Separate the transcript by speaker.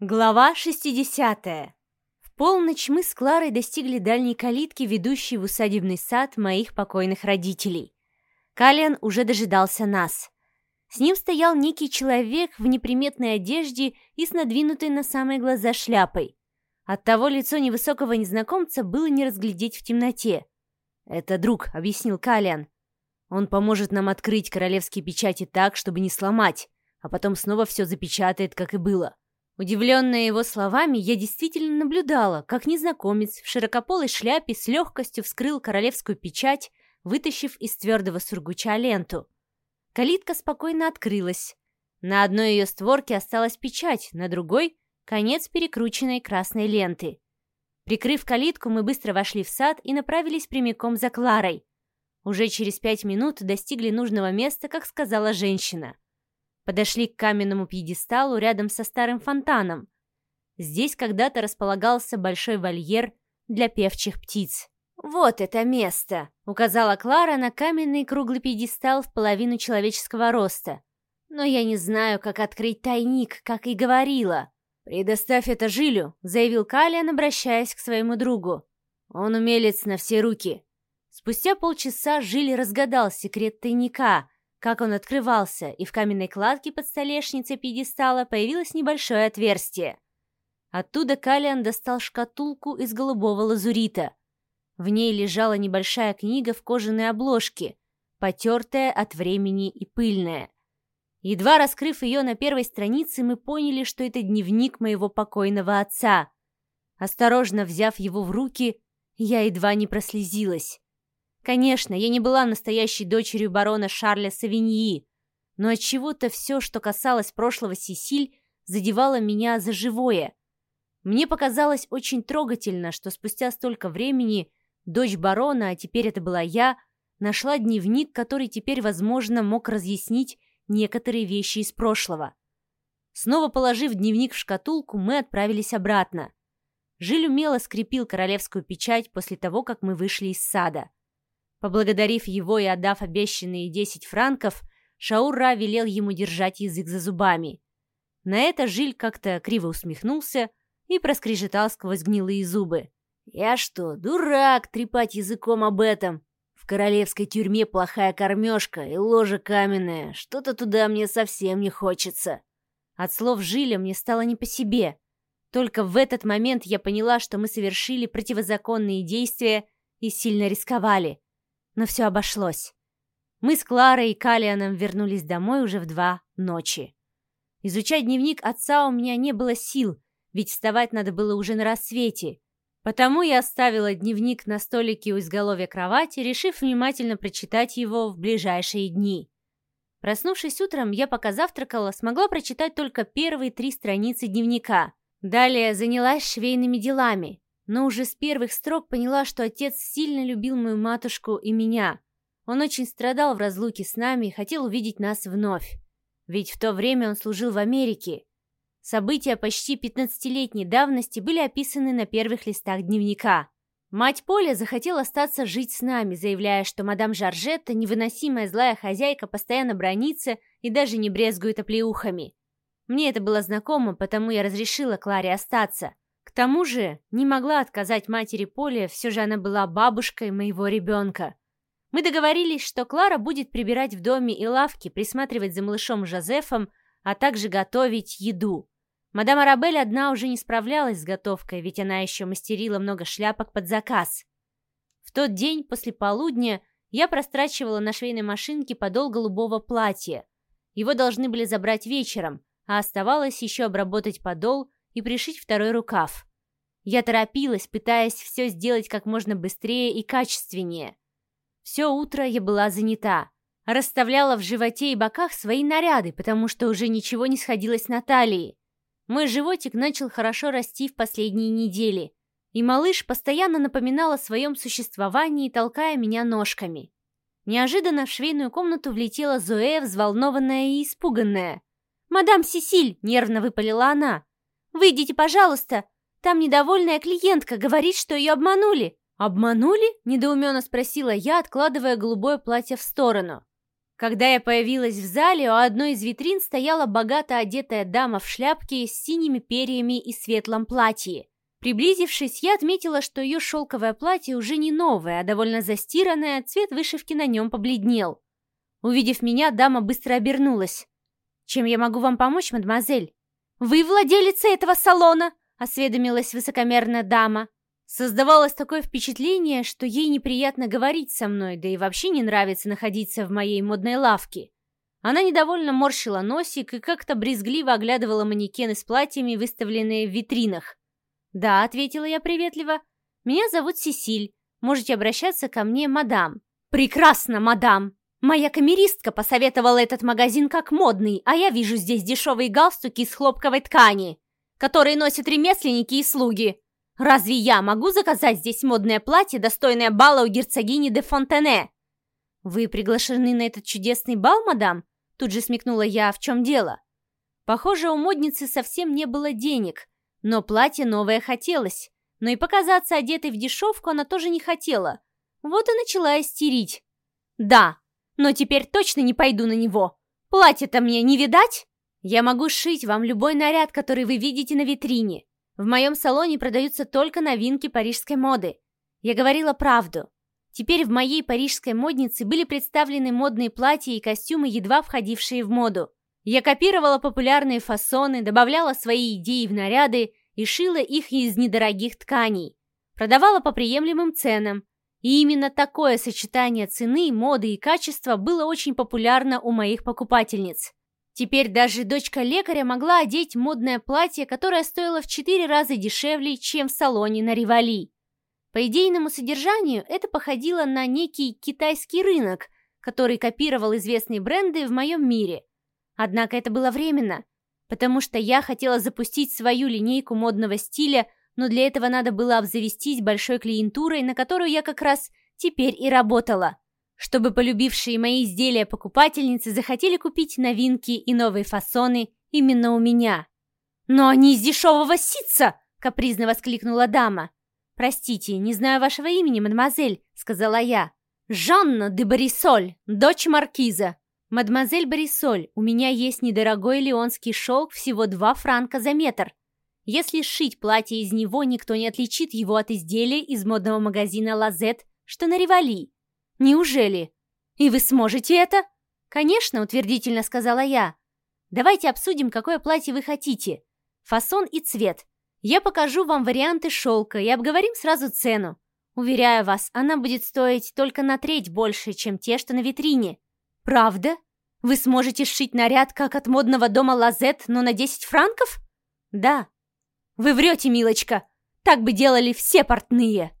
Speaker 1: Глава 60. В полночь мы с Кларой достигли дальней калитки, ведущей в усадебный сад моих покойных родителей. Калиан уже дожидался нас. С ним стоял некий человек в неприметной одежде и с надвинутой на самые глаза шляпой. Оттого лицо невысокого незнакомца было не разглядеть в темноте. «Это друг», — объяснил Калиан. «Он поможет нам открыть королевские печати так, чтобы не сломать, а потом снова все запечатает, как и было». Удивленная его словами, я действительно наблюдала, как незнакомец в широкополой шляпе с легкостью вскрыл королевскую печать, вытащив из твердого сургуча ленту. Калитка спокойно открылась. На одной ее створке осталась печать, на другой — конец перекрученной красной ленты. Прикрыв калитку, мы быстро вошли в сад и направились прямиком за Кларой. Уже через пять минут достигли нужного места, как сказала женщина — Подошли к каменному пьедесталу рядом со старым фонтаном. Здесь когда-то располагался большой вольер для певчих птиц. «Вот это место!» — указала Клара на каменный круглый пьедестал в половину человеческого роста. «Но я не знаю, как открыть тайник, как и говорила». «Предоставь это Жилю», — заявил Калиан, обращаясь к своему другу. «Он умелец на все руки». Спустя полчаса Жиль разгадал секрет тайника, как он открывался, и в каменной кладке под столешницей пьедестала появилось небольшое отверстие. Оттуда Калиан достал шкатулку из голубого лазурита. В ней лежала небольшая книга в кожаной обложке, потертая от времени и пыльная. Едва раскрыв ее на первой странице, мы поняли, что это дневник моего покойного отца. Осторожно взяв его в руки, я едва не прослезилась. Конечно, я не была настоящей дочерью барона Шарля Савиньи, но от чего то все, что касалось прошлого Сесиль, задевало меня за живое. Мне показалось очень трогательно, что спустя столько времени дочь барона, а теперь это была я, нашла дневник, который теперь, возможно, мог разъяснить некоторые вещи из прошлого. Снова положив дневник в шкатулку, мы отправились обратно. Жиль умело скрепил королевскую печать после того, как мы вышли из сада. Поблагодарив его и отдав обещанные десять франков, Шаура велел ему держать язык за зубами. На это Жиль как-то криво усмехнулся и проскрежетал сквозь гнилые зубы. «Я что, дурак, трепать языком об этом? В королевской тюрьме плохая кормежка и ложа каменная. Что-то туда мне совсем не хочется». От слов Жиля мне стало не по себе. Только в этот момент я поняла, что мы совершили противозаконные действия и сильно рисковали но все обошлось. Мы с Кларой и Калианом вернулись домой уже в два ночи. Изучать дневник отца у меня не было сил, ведь вставать надо было уже на рассвете. Потому я оставила дневник на столике у изголовья кровати, решив внимательно прочитать его в ближайшие дни. Проснувшись утром, я пока завтракала, смогла прочитать только первые три страницы дневника. Далее занялась швейными делами но уже с первых строк поняла, что отец сильно любил мою матушку и меня. Он очень страдал в разлуке с нами и хотел увидеть нас вновь. Ведь в то время он служил в Америке. События почти пятнадцатилетней давности были описаны на первых листах дневника. Мать Поля захотела остаться жить с нами, заявляя, что мадам Жоржетта, невыносимая злая хозяйка, постоянно бронится и даже не брезгует оплеухами. Мне это было знакомо, потому я разрешила Кларе остаться тому же не могла отказать матери Поле, все же она была бабушкой моего ребенка. Мы договорились, что Клара будет прибирать в доме и лавке, присматривать за малышом Жозефом, а также готовить еду. Мадам Арабель одна уже не справлялась с готовкой, ведь она еще мастерила много шляпок под заказ. В тот день после полудня я прострачивала на швейной машинке подол голубого платья. Его должны были забрать вечером, а оставалось еще обработать подол и пришить второй рукав. Я торопилась, пытаясь все сделать как можно быстрее и качественнее. Все утро я была занята. Расставляла в животе и боках свои наряды, потому что уже ничего не сходилось на талии. Мой животик начал хорошо расти в последние недели, и малыш постоянно напоминал о своем существовании, толкая меня ножками. Неожиданно в швейную комнату влетела Зоэ, взволнованная и испуганная. «Мадам Сесиль!» — нервно выпалила она. «Выйдите, пожалуйста! Там недовольная клиентка говорит, что ее обманули». «Обманули?» — недоуменно спросила я, откладывая голубое платье в сторону. Когда я появилась в зале, у одной из витрин стояла богато одетая дама в шляпке с синими перьями и светлом платье. Приблизившись, я отметила, что ее шелковое платье уже не новое, а довольно застиранное, цвет вышивки на нем побледнел. Увидев меня, дама быстро обернулась. «Чем я могу вам помочь, мадемуазель?» «Вы владелица этого салона?» — осведомилась высокомерная дама. Создавалось такое впечатление, что ей неприятно говорить со мной, да и вообще не нравится находиться в моей модной лавке. Она недовольно морщила носик и как-то брезгливо оглядывала манекены с платьями, выставленные в витринах. «Да», — ответила я приветливо, — «меня зовут Сесиль. Можете обращаться ко мне, мадам». «Прекрасно, мадам! Моя камеристка посоветовала этот магазин как модный, а я вижу здесь дешевые галстуки из хлопковой ткани, которые носят ремесленники и слуги. Разве я могу заказать здесь модное платье, достойное бала у герцогини де Фонтене? Вы приглашены на этот чудесный бал, мадам? Тут же смекнула я, в чем дело. Похоже, у модницы совсем не было денег, но платье новое хотелось. Но и показаться одетой в дешевку она тоже не хотела. Вот и начала истерить. Да, но теперь точно не пойду на него. Платье-то мне не видать? Я могу сшить вам любой наряд, который вы видите на витрине. В моем салоне продаются только новинки парижской моды. Я говорила правду. Теперь в моей парижской моднице были представлены модные платья и костюмы, едва входившие в моду. Я копировала популярные фасоны, добавляла свои идеи в наряды и шила их из недорогих тканей. Продавала по приемлемым ценам. И именно такое сочетание цены, моды и качества было очень популярно у моих покупательниц. Теперь даже дочка лекаря могла одеть модное платье, которое стоило в четыре раза дешевле, чем в салоне на Ривали. По идейному содержанию это походило на некий китайский рынок, который копировал известные бренды в моем мире. Однако это было временно, потому что я хотела запустить свою линейку модного стиля, но для этого надо было обзавестись большой клиентурой, на которую я как раз теперь и работала чтобы полюбившие мои изделия покупательницы захотели купить новинки и новые фасоны именно у меня. «Но они из дешевого ситца!» — капризно воскликнула дама. «Простите, не знаю вашего имени, мадемуазель», — сказала я. «Жанна де Борисоль, дочь маркиза». «Мадемуазель Борисоль, у меня есть недорогой леонский шелк, всего два франка за метр. Если сшить платье из него, никто не отличит его от изделия из модного магазина «Лазет», что на Ривали. Неужели? И вы сможете это? Конечно, утвердительно сказала я. Давайте обсудим, какое платье вы хотите. Фасон и цвет. Я покажу вам варианты шелка и обговорим сразу цену. Уверяю вас, она будет стоить только на треть больше, чем те, что на витрине. Правда? Вы сможете сшить наряд, как от модного дома Лазет, но на 10 франков? Да. Вы врете, милочка. Так бы делали все портные.